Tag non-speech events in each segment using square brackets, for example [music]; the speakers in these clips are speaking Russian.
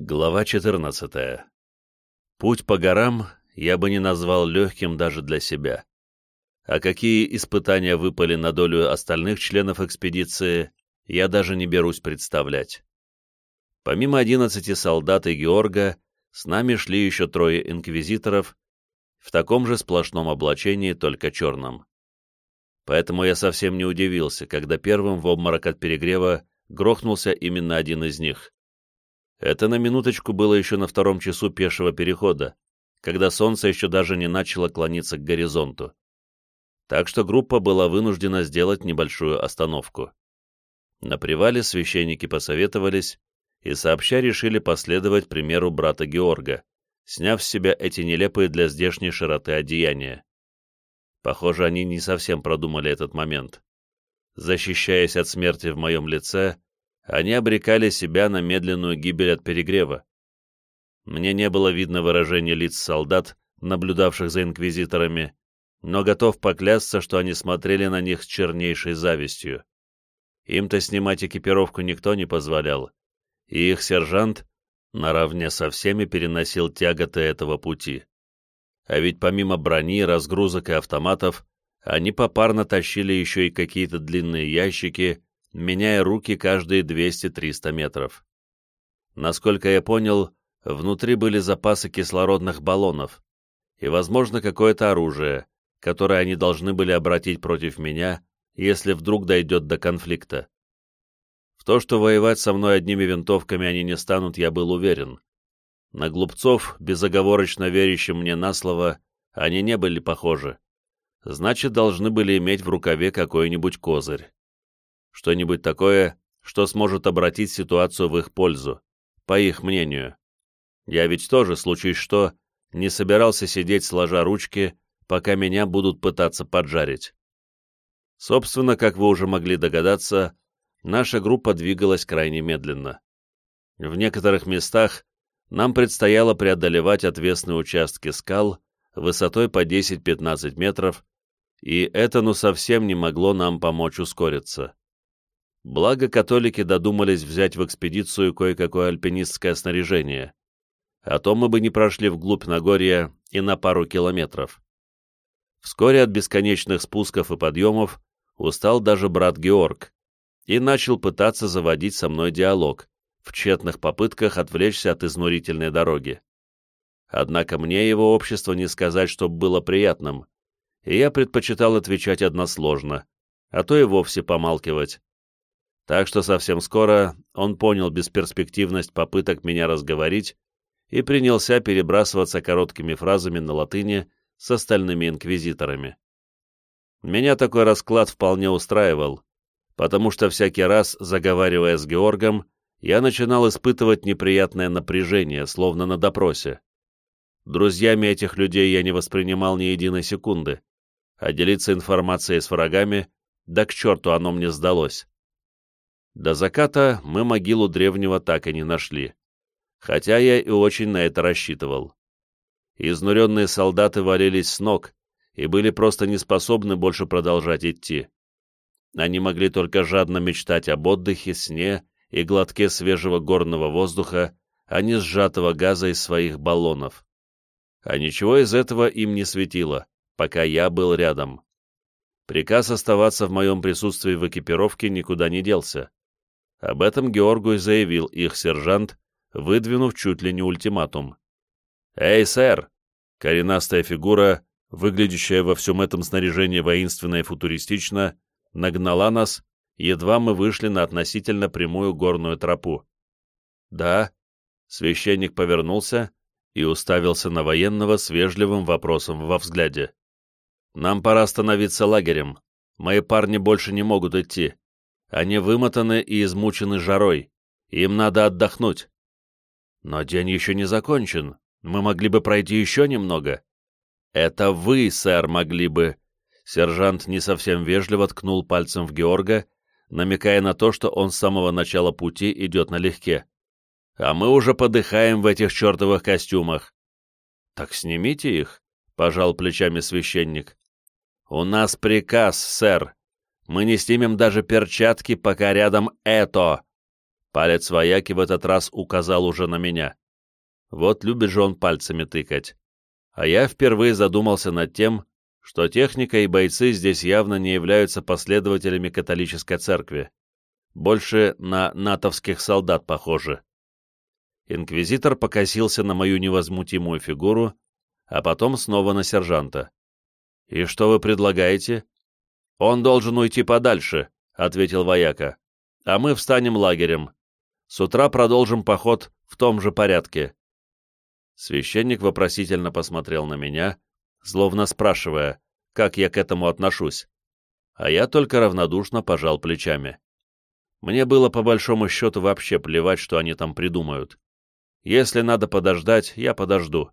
Глава 14. Путь по горам я бы не назвал легким даже для себя. А какие испытания выпали на долю остальных членов экспедиции, я даже не берусь представлять. Помимо 11 солдат и Георга, с нами шли еще трое инквизиторов в таком же сплошном облачении, только черном. Поэтому я совсем не удивился, когда первым в обморок от перегрева грохнулся именно один из них. Это на минуточку было еще на втором часу пешего перехода, когда солнце еще даже не начало клониться к горизонту. Так что группа была вынуждена сделать небольшую остановку. На привале священники посоветовались и сообща решили последовать примеру брата Георга, сняв с себя эти нелепые для здешней широты одеяния. Похоже, они не совсем продумали этот момент. Защищаясь от смерти в моем лице, они обрекали себя на медленную гибель от перегрева. Мне не было видно выражения лиц солдат, наблюдавших за инквизиторами, но готов поклясться, что они смотрели на них с чернейшей завистью. Им-то снимать экипировку никто не позволял, и их сержант наравне со всеми переносил тяготы этого пути. А ведь помимо брони, разгрузок и автоматов, они попарно тащили еще и какие-то длинные ящики, меняя руки каждые 200-300 метров. Насколько я понял, внутри были запасы кислородных баллонов и, возможно, какое-то оружие, которое они должны были обратить против меня, если вдруг дойдет до конфликта. В то, что воевать со мной одними винтовками они не станут, я был уверен. На глупцов, безоговорочно верящим мне на слово, они не были похожи. Значит, должны были иметь в рукаве какой-нибудь козырь что-нибудь такое, что сможет обратить ситуацию в их пользу, по их мнению. Я ведь тоже, случай что, не собирался сидеть сложа ручки, пока меня будут пытаться поджарить. Собственно, как вы уже могли догадаться, наша группа двигалась крайне медленно. В некоторых местах нам предстояло преодолевать отвесные участки скал высотой по 10-15 метров, и это ну совсем не могло нам помочь ускориться. Благо католики додумались взять в экспедицию кое-какое альпинистское снаряжение. А то мы бы не прошли вглубь Нагорья и на пару километров. Вскоре от бесконечных спусков и подъемов устал даже брат Георг и начал пытаться заводить со мной диалог в тщетных попытках отвлечься от изнурительной дороги. Однако мне его общество не сказать, чтобы было приятным, и я предпочитал отвечать односложно, а то и вовсе помалкивать. Так что совсем скоро он понял бесперспективность попыток меня разговорить и принялся перебрасываться короткими фразами на латыни с остальными инквизиторами. Меня такой расклад вполне устраивал, потому что всякий раз, заговаривая с Георгом, я начинал испытывать неприятное напряжение, словно на допросе. Друзьями этих людей я не воспринимал ни единой секунды, а делиться информацией с врагами, да к черту оно мне сдалось. До заката мы могилу древнего так и не нашли, хотя я и очень на это рассчитывал. Изнуренные солдаты валились с ног и были просто не способны больше продолжать идти. Они могли только жадно мечтать об отдыхе, сне и глотке свежего горного воздуха, а не сжатого газа из своих баллонов. А ничего из этого им не светило, пока я был рядом. Приказ оставаться в моем присутствии в экипировке никуда не делся. Об этом Георгу заявил их сержант, выдвинув чуть ли не ультиматум. «Эй, сэр!» Коренастая фигура, выглядящая во всем этом снаряжении воинственно и футуристично, нагнала нас, едва мы вышли на относительно прямую горную тропу. «Да?» Священник повернулся и уставился на военного с вежливым вопросом во взгляде. «Нам пора становиться лагерем. Мои парни больше не могут идти. Они вымотаны и измучены жарой. Им надо отдохнуть. Но день еще не закончен. Мы могли бы пройти еще немного. Это вы, сэр, могли бы. Сержант не совсем вежливо ткнул пальцем в Георга, намекая на то, что он с самого начала пути идет налегке. А мы уже подыхаем в этих чертовых костюмах. Так снимите их, пожал плечами священник. У нас приказ, сэр, мы не снимем даже перчатки, пока рядом это. Палец вояки в этот раз указал уже на меня. Вот любит же он пальцами тыкать. А я впервые задумался над тем, что техника и бойцы здесь явно не являются последователями католической церкви. Больше на натовских солдат похожи. Инквизитор покосился на мою невозмутимую фигуру, а потом снова на сержанта. «И что вы предлагаете?» «Он должен уйти подальше», — ответил вояка. «А мы встанем лагерем. С утра продолжим поход в том же порядке». Священник вопросительно посмотрел на меня, словно спрашивая, как я к этому отношусь. А я только равнодушно пожал плечами. Мне было по большому счету вообще плевать, что они там придумают. Если надо подождать, я подожду.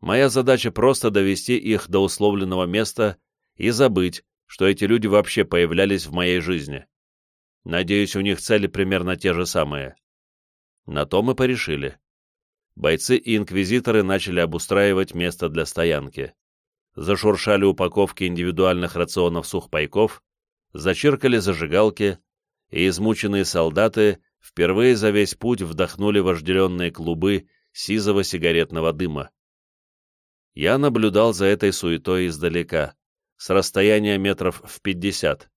Моя задача просто довести их до условленного места и забыть, что эти люди вообще появлялись в моей жизни. Надеюсь, у них цели примерно те же самые. На то мы порешили. Бойцы и инквизиторы начали обустраивать место для стоянки зашуршали упаковки индивидуальных рационов сухпайков, зачиркали зажигалки, и измученные солдаты впервые за весь путь вдохнули вожделенные клубы сизого сигаретного дыма. Я наблюдал за этой суетой издалека, с расстояния метров в пятьдесят,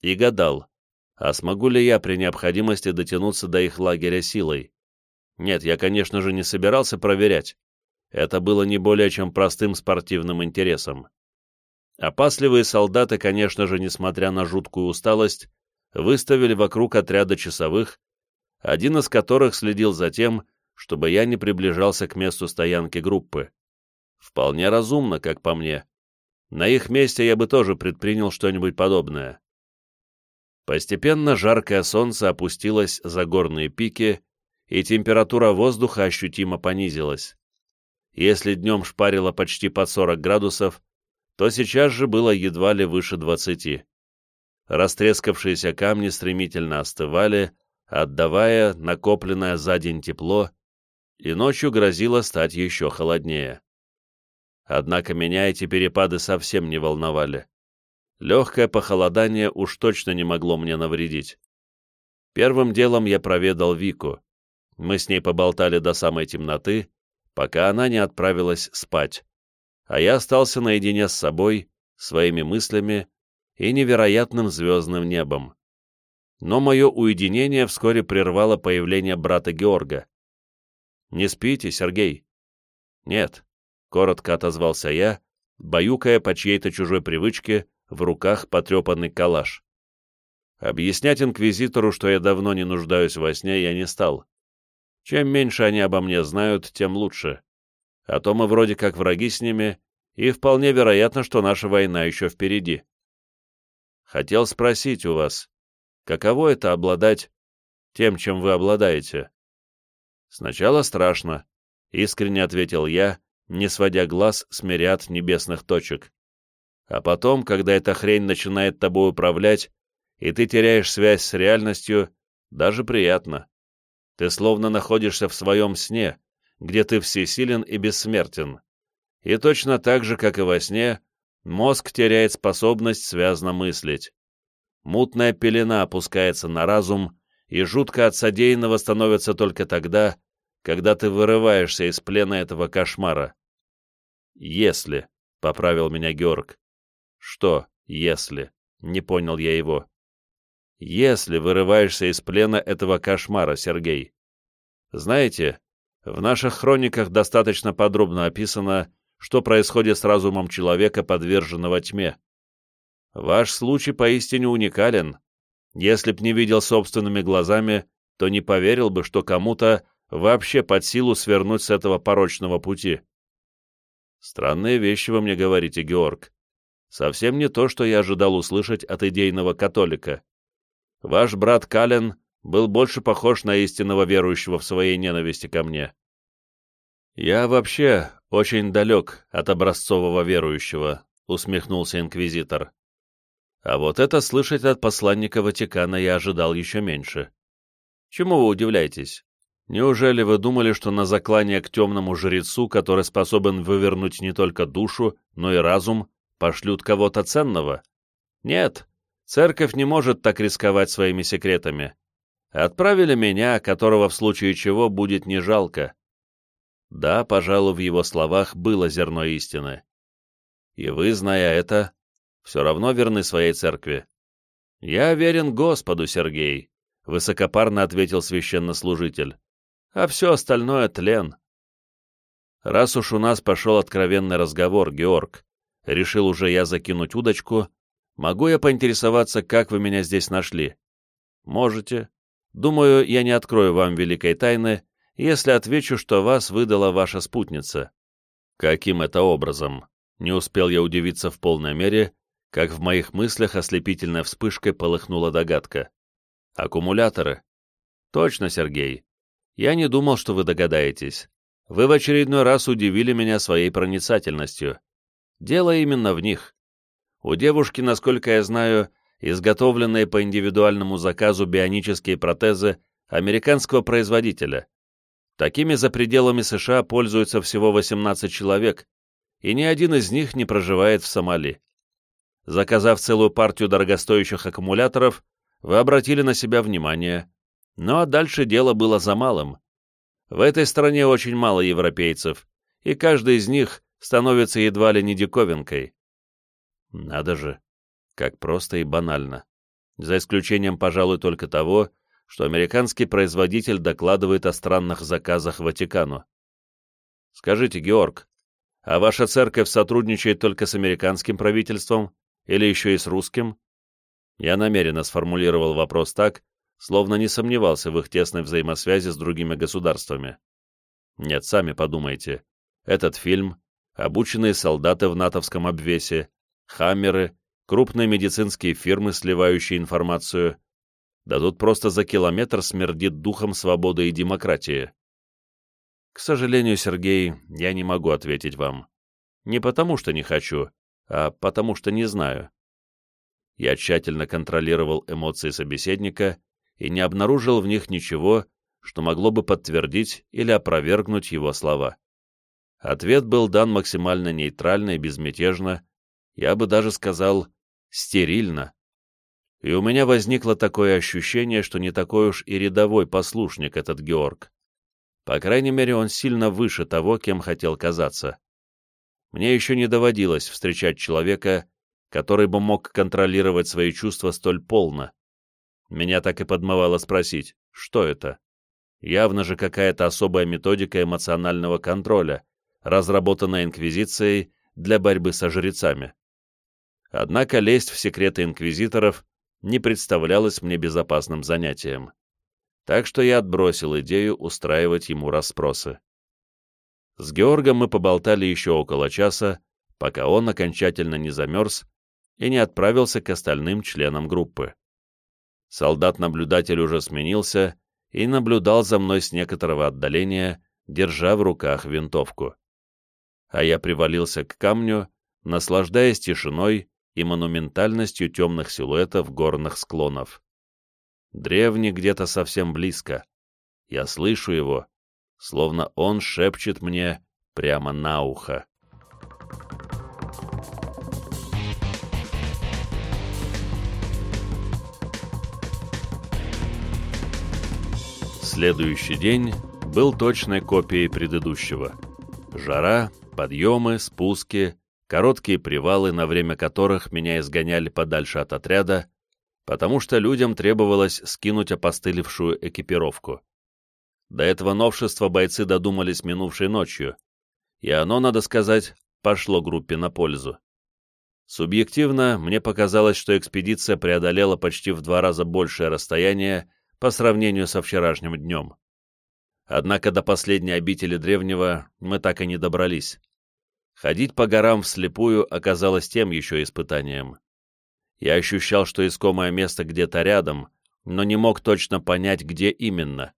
и гадал, а смогу ли я при необходимости дотянуться до их лагеря силой. Нет, я, конечно же, не собирался проверять, это было не более чем простым спортивным интересом. Опасливые солдаты, конечно же, несмотря на жуткую усталость, выставили вокруг отряда часовых, один из которых следил за тем, чтобы я не приближался к месту стоянки группы. Вполне разумно, как по мне. На их месте я бы тоже предпринял что-нибудь подобное. Постепенно жаркое солнце опустилось за горные пики, и температура воздуха ощутимо понизилась. Если днем шпарило почти под 40 градусов, то сейчас же было едва ли выше 20. Растрескавшиеся камни стремительно остывали, отдавая накопленное за день тепло, и ночью грозило стать еще холоднее. Однако меня эти перепады совсем не волновали. Легкое похолодание уж точно не могло мне навредить. Первым делом я проведал Вику. Мы с ней поболтали до самой темноты, пока она не отправилась спать, а я остался наедине с собой, своими мыслями и невероятным звездным небом. Но мое уединение вскоре прервало появление брата Георга. «Не спите, Сергей?» «Нет», — коротко отозвался я, баюкая по чьей-то чужой привычке в руках потрепанный калаш. Объяснять инквизитору, что я давно не нуждаюсь во сне, я не стал. Чем меньше они обо мне знают, тем лучше. А то мы вроде как враги с ними, и вполне вероятно, что наша война еще впереди. Хотел спросить у вас, каково это обладать тем, чем вы обладаете? Сначала страшно, искренне ответил я, не сводя глаз с мириад небесных точек. А потом, когда эта хрень начинает тобой управлять, и ты теряешь связь с реальностью, даже приятно. Ты словно находишься в своем сне, где ты всесилен и бессмертен. И точно так же, как и во сне, мозг теряет способность связно мыслить. Мутная пелена опускается на разум, и жутко от содеянного становится только тогда, когда ты вырываешься из плена этого кошмара. «Если», — поправил меня Георг. «Что «если»?» — не понял я его если вырываешься из плена этого кошмара, Сергей. Знаете, в наших хрониках достаточно подробно описано, что происходит с разумом человека, подверженного тьме. Ваш случай поистине уникален. Если б не видел собственными глазами, то не поверил бы, что кому-то вообще под силу свернуть с этого порочного пути. Странные вещи вы мне говорите, Георг. Совсем не то, что я ожидал услышать от идейного католика. Ваш брат Кален был больше похож на истинного верующего в своей ненависти ко мне. Я вообще очень далек от образцового верующего, усмехнулся инквизитор. А вот это слышать от посланника Ватикана я ожидал еще меньше. Чему вы удивляетесь? Неужели вы думали, что на заклание к темному жрецу, который способен вывернуть не только душу, но и разум, пошлют кого-то ценного? Нет, Церковь не может так рисковать своими секретами. Отправили меня, которого в случае чего будет не жалко. Да, пожалуй, в его словах было зерно истины. И вы, зная это, все равно верны своей церкви. Я верен Господу, Сергей, — высокопарно ответил священнослужитель. А все остальное — тлен. Раз уж у нас пошел откровенный разговор, Георг, решил уже я закинуть удочку, могу я поинтересоваться, как вы меня здесь нашли? Можете. Думаю, я не открою вам великой тайны, если отвечу, что вас выдала ваша спутница. Каким это образом? Не успел я удивиться в полной мере, как в моих мыслях ослепительной вспышкой полыхнула догадка. Аккумуляторы. Точно, Сергей. Я не думал, что вы догадаетесь. Вы в очередной раз удивили меня своей проницательностью. Дело именно в них. У девушки, насколько я знаю, изготовленные по индивидуальному заказу бионические протезы американского производителя. Такими за пределами США пользуются всего 18 человек, и ни один из них не проживает в Сомали. Заказав целую партию дорогостоящих аккумуляторов, вы обратили на себя внимание. Ну а дальше дело было за малым. В этой стране очень мало европейцев, и каждый из них становится едва ли не диковинкой. Надо же, как просто и банально. За исключением, пожалуй, только того, что американский производитель докладывает о странных заказах Ватикану. Скажите, Георг, а ваша церковь сотрудничает только с американским правительством или еще и с русским? Я намеренно сформулировал вопрос так, словно не сомневался в их тесной взаимосвязи с другими государствами. Нет, сами подумайте. Этот фильм, обученные солдаты в натовском обвесе, хаммеры, крупные медицинские фирмы, сливающие информацию, да тут просто за километр смердит духом свободы и демократии. К сожалению, Сергей, я не могу ответить вам. Не потому, что не хочу, а потому, что не знаю. Я тщательно контролировал эмоции собеседника и не обнаружил в них ничего, что могло бы подтвердить или опровергнуть его слова. Ответ был дан максимально нейтрально и безмятежно, я бы даже сказал, стерильно. И у меня возникло такое ощущение, что не такой уж и рядовой послушник этот Георг. По крайней мере, он сильно выше того, кем хотел казаться. Мне еще не доводилось встречать человека, который бы мог контролировать свои чувства столь полно. Меня так и подмывало спросить, что это? Явно же какая-то особая методика эмоционального контроля, разработанная Инквизицией для борьбы со жрецами. Однако лезть в секреты инквизиторов не представлялось мне безопасным занятием. Так что я отбросил идею устраивать ему расспросы. С Георгом мы поболтали еще около часа, пока он окончательно не замерз и не отправился к остальным членам группы. Солдат-наблюдатель уже сменился и наблюдал за мной с некоторого отдаления, держа в руках винтовку. А я привалился к камню, наслаждаясь тишиной и монументальностью темных силуэтов горных склонов. Древний где-то совсем близко. Я слышу его, словно он шепчет мне прямо на ухо. Следующий день был точной копией предыдущего. Жара, подъемы, спуски, короткие привалы, на время которых меня изгоняли подальше от отряда, потому что людям требовалось скинуть опостылевшую экипировку. До этого новшества бойцы додумались минувшей ночью, и оно, надо сказать, пошло группе на пользу. Субъективно, мне показалось, что экспедиция преодолела почти в два раза большее расстояние, по сравнению со вчерашним днем. Однако до последней обители древнего мы так и не добрались. Ходить по горам вслепую оказалось тем еще испытанием. Я ощущал, что искомое место где-то рядом, но не мог точно понять, где именно.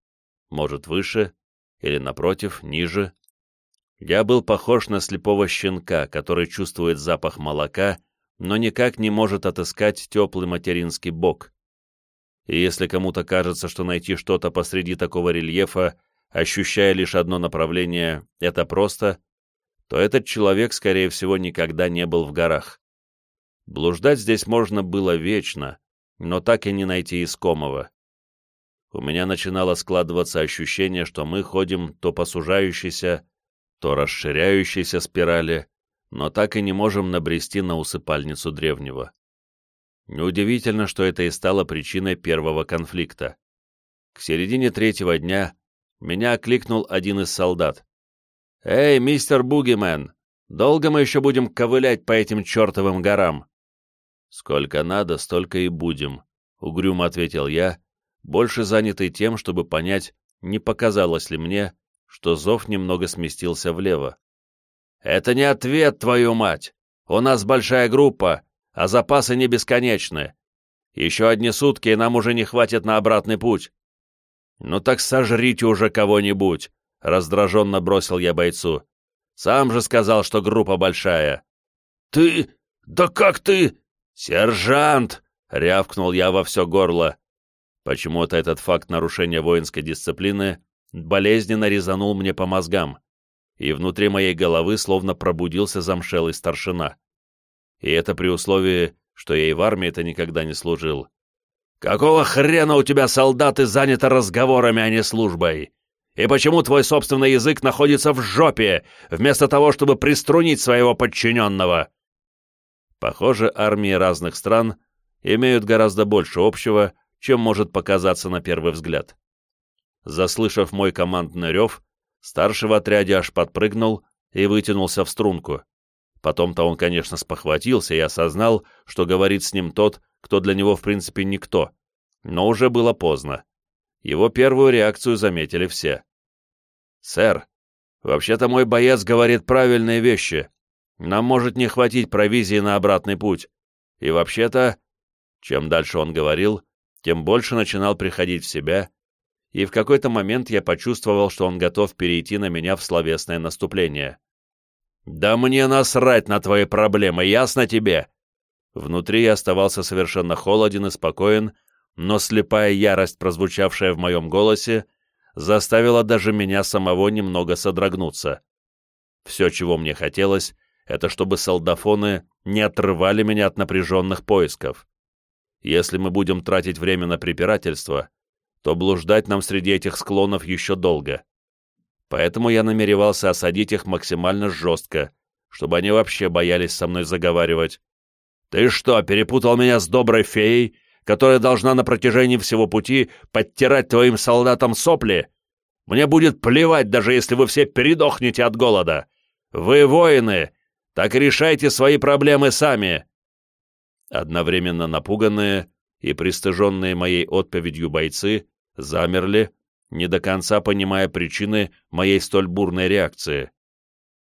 Может, выше или, напротив, ниже. Я был похож на слепого щенка, который чувствует запах молока, но никак не может отыскать теплый материнский бок и если кому-то кажется, что найти что-то посреди такого рельефа, ощущая лишь одно направление, это просто, то этот человек, скорее всего, никогда не был в горах. Блуждать здесь можно было вечно, но так и не найти искомого. у меня начинало складываться ощущение, что мы ходим то по сужающейся, то расширяющейся спирали, но так и не можем набрести на усыпальницу древнего. Неудивительно, что это и стало причиной первого конфликта. К середине третьего дня меня окликнул один из солдат. «Эй, мистер Бугимен, долго мы еще будем ковылять по этим чертовым горам?» «Сколько надо, столько и будем», — угрюмо ответил я, больше занятый тем, чтобы понять, не показалось ли мне, что зов немного сместился влево. «Это не ответ, твою мать! У нас большая группа, а запасы не бесконечны. Еще одни сутки, и нам уже не хватит на обратный путь. «Ну так сожрите уже кого-нибудь!» — раздраженно бросил я бойцу. «Сам же сказал, что группа большая». «Ты? Да как ты?» «Сержант!» — рявкнул я во все горло. Почему-то этот факт нарушения воинской дисциплины болезненно резанул мне по мозгам, и внутри моей головы словно пробудился замшелый старшина. И это при условии, что я и в армии-то никогда не служил. «Какого хрена у тебя солдаты заняты разговорами, а не службой? И почему твой собственный язык находится в жопе, вместо того, чтобы приструнить своего подчиненного?» Похоже, армии разных стран имеют гораздо больше общего, чем может показаться на первый взгляд. Заслышав мой командный рев, старший в отряде аж подпрыгнул и вытянулся в струнку. Потом-то он, конечно, спохватился и осознал, что говорит с ним тот, кто для него в принципе никто, но уже было поздно. Его первую реакцию заметили все. «Сэр, вообще-то мой боец говорит правильные вещи. Нам может не хватить провизии на обратный путь. И вообще-то...» Чем дальше он говорил, тем больше начинал приходить в себя, и в какой-то момент я почувствовал, что он готов перейти на меня в словесное наступление. «Да мне насрать на твои проблемы, ясно тебе? Внутри я оставался совершенно холоден и спокоен, но слепая ярость, прозвучавшая в моем голосе, заставила даже меня самого немного содрогнуться. Все, чего мне хотелось, это чтобы солдафоны не отрывали меня от напряженных поисков. Если мы будем тратить время на препирательство, то блуждать нам среди этих склонов еще долго. Поэтому я намеревался осадить их максимально жестко, чтобы они вообще боялись со мной заговаривать, «Ты что, перепутал меня с доброй феей, которая должна на протяжении всего пути подтирать твоим солдатам сопли? Мне будет плевать, даже если вы все передохнете от голода. Вы воины, так решайте свои проблемы сами!» Одновременно напуганные и пристыженные моей отповедью бойцы замерли, не до конца понимая причины моей столь бурной реакции.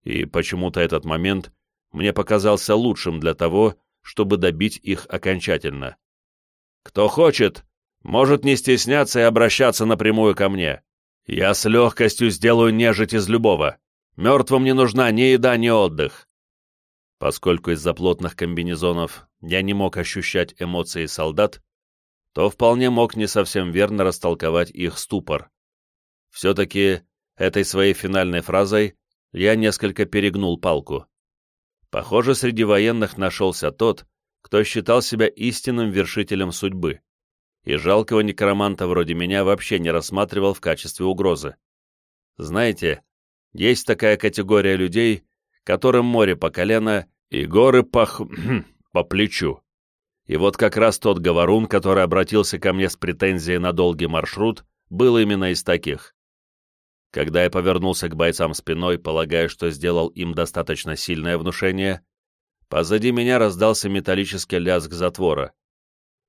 И почему-то этот момент мне показался лучшим для того, чтобы добить их окончательно. Кто хочет, может не стесняться и обращаться напрямую ко мне. Я с легкостью сделаю нежить из любого. Мертвым не нужна ни еда, ни отдых. Поскольку из-за плотных комбинезонов я не мог ощущать эмоции солдат, то вполне мог не совсем верно растолковать их ступор. Все-таки этой своей финальной фразой я несколько перегнул палку. Похоже, среди военных нашелся тот, кто считал себя истинным вершителем судьбы, и жалкого некроманта вроде меня вообще не рассматривал в качестве угрозы. Знаете, есть такая категория людей, которым море по колено и горы по, [clears throat] по плечу. И вот как раз тот говорун, который обратился ко мне с претензией на долгий маршрут, был именно из таких. Когда я повернулся к бойцам спиной, полагая, что сделал им достаточно сильное внушение, позади меня раздался металлический лязг затвора.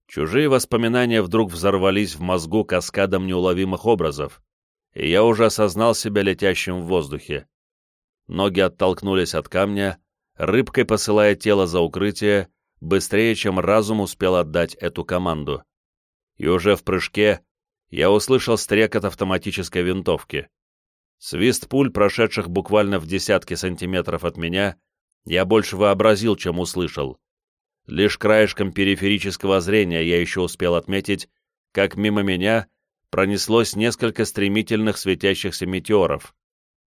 Чужие воспоминания вдруг взорвались в мозгу каскадом неуловимых образов, и я уже осознал себя летящим в воздухе. Ноги оттолкнулись от камня, рыбкой посылая тело за укрытие, быстрее, чем разум успел отдать эту команду. И уже в прыжке я услышал стрекот автоматической винтовки. Свист пуль, прошедших буквально в десятки сантиметров от меня, я больше вообразил, чем услышал. Лишь краешком периферического зрения я еще успел отметить, как мимо меня пронеслось несколько стремительных светящихся метеоров.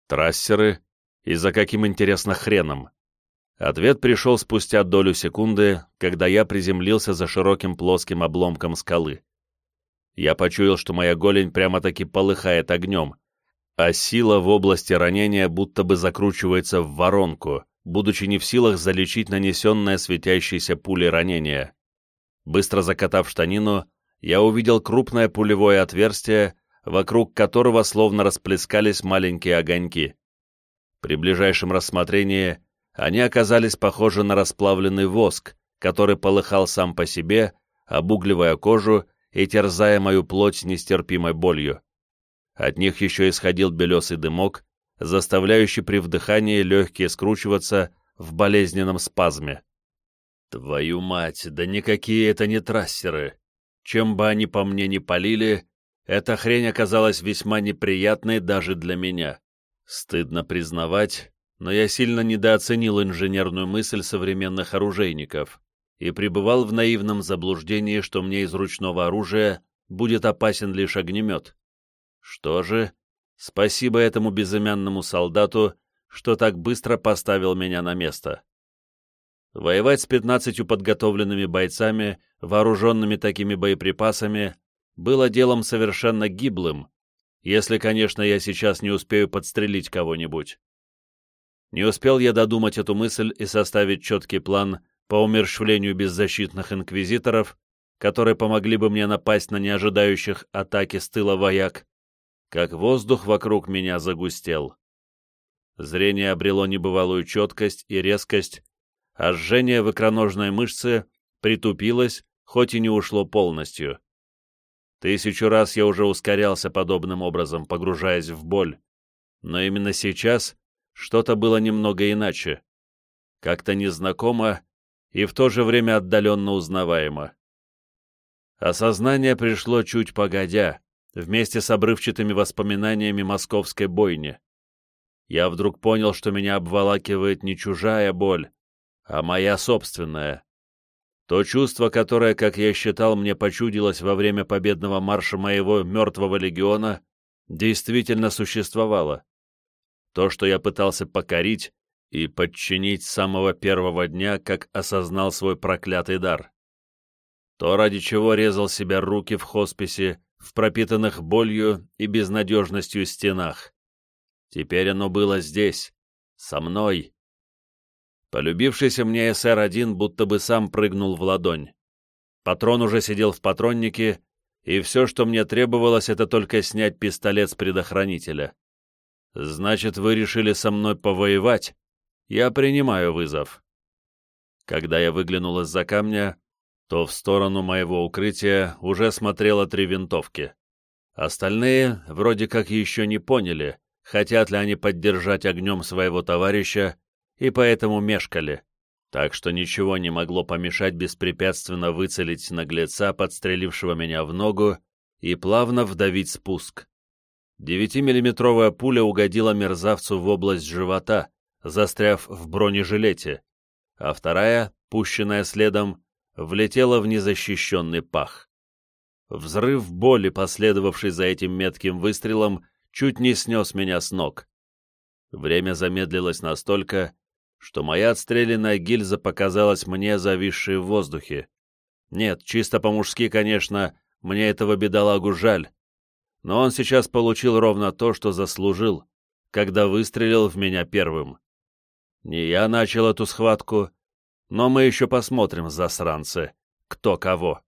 Трассеры? И за каким, интересно, хреном? Ответ пришел спустя долю секунды, когда я приземлился за широким плоским обломком скалы. Я почуял, что моя голень прямо-таки полыхает огнем, а сила в области ранения будто бы закручивается в воронку, будучи не в силах залечить нанесенное светящейся пулей ранение. Быстро закатав штанину, я увидел крупное пулевое отверстие, вокруг которого словно расплескались маленькие огоньки. При ближайшем рассмотрении они оказались похожи на расплавленный воск, который полыхал сам по себе, обугливая кожу и терзая мою плоть нестерпимой болью. От них еще исходил белесый дымок, заставляющий при вдыхании легкие скручиваться в болезненном спазме. Твою мать, да никакие это не трассеры. Чем бы они по мне ни полили, эта хрень оказалась весьма неприятной даже для меня. Стыдно признавать, но я сильно недооценил инженерную мысль современных оружейников и пребывал в наивном заблуждении, что мне из ручного оружия будет опасен лишь огнемет. Что же, спасибо этому безымянному солдату, что так быстро поставил меня на место. Воевать с пятнадцатью подготовленными бойцами, вооруженными такими боеприпасами, было делом совершенно гиблым, если, конечно, я сейчас не успею подстрелить кого-нибудь. Не успел я додумать эту мысль и составить четкий план по умерщвлению беззащитных инквизиторов, которые помогли бы мне напасть на неожидающих атаки с тыла вояк, как воздух вокруг меня загустел. Зрение обрело небывалую четкость и резкость, а жжение в икроножной мышце притупилось, хоть и не ушло полностью. Тысячу раз я уже ускорялся подобным образом, погружаясь в боль, но именно сейчас что-то было немного иначе, как-то незнакомо и в то же время отдаленно узнаваемо. Осознание пришло чуть погодя, вместе с обрывчатыми воспоминаниями московской бойни. Я вдруг понял, что меня обволакивает не чужая боль, а моя собственная. То чувство, которое, как я считал, мне почудилось во время победного марша моего мертвого легиона, действительно существовало. То, что я пытался покорить и подчинить с самого первого дня, как осознал свой проклятый дар. То, ради чего резал себя руки в хосписе, в пропитанных болью и безнадежностью стенах. Теперь оно было здесь, со мной, Полюбившийся мне СР-1 будто бы сам прыгнул в ладонь. Патрон уже сидел в патроннике, и все, что мне требовалось, это только снять пистолет с предохранителя. «Значит, вы решили со мной повоевать? Я принимаю вызов». Когда я выглянул из-за камня, то в сторону моего укрытия уже смотрело три винтовки. Остальные вроде как еще не поняли, хотят ли они поддержать огнем своего товарища и поэтому мешкали, так что ничего не могло помешать беспрепятственно выцелить наглеца, подстрелившего меня в ногу, и плавно вдавить спуск. Девятимиллиметровая пуля угодила мерзавцу в область живота, застряв в бронежилете, а вторая, пущенная следом, влетела в незащищенный пах. Взрыв боли, последовавший за этим метким выстрелом, чуть не снес меня с ног. Время замедлилось настолько, что моя отстрелянная гильза показалась мне зависшей в воздухе. Нет, чисто по-мужски, конечно, мне этого бедолагу жаль, но он сейчас получил ровно то, что заслужил, когда выстрелил в меня первым. Не я начал эту схватку, но мы еще посмотрим, засранцы, кто кого.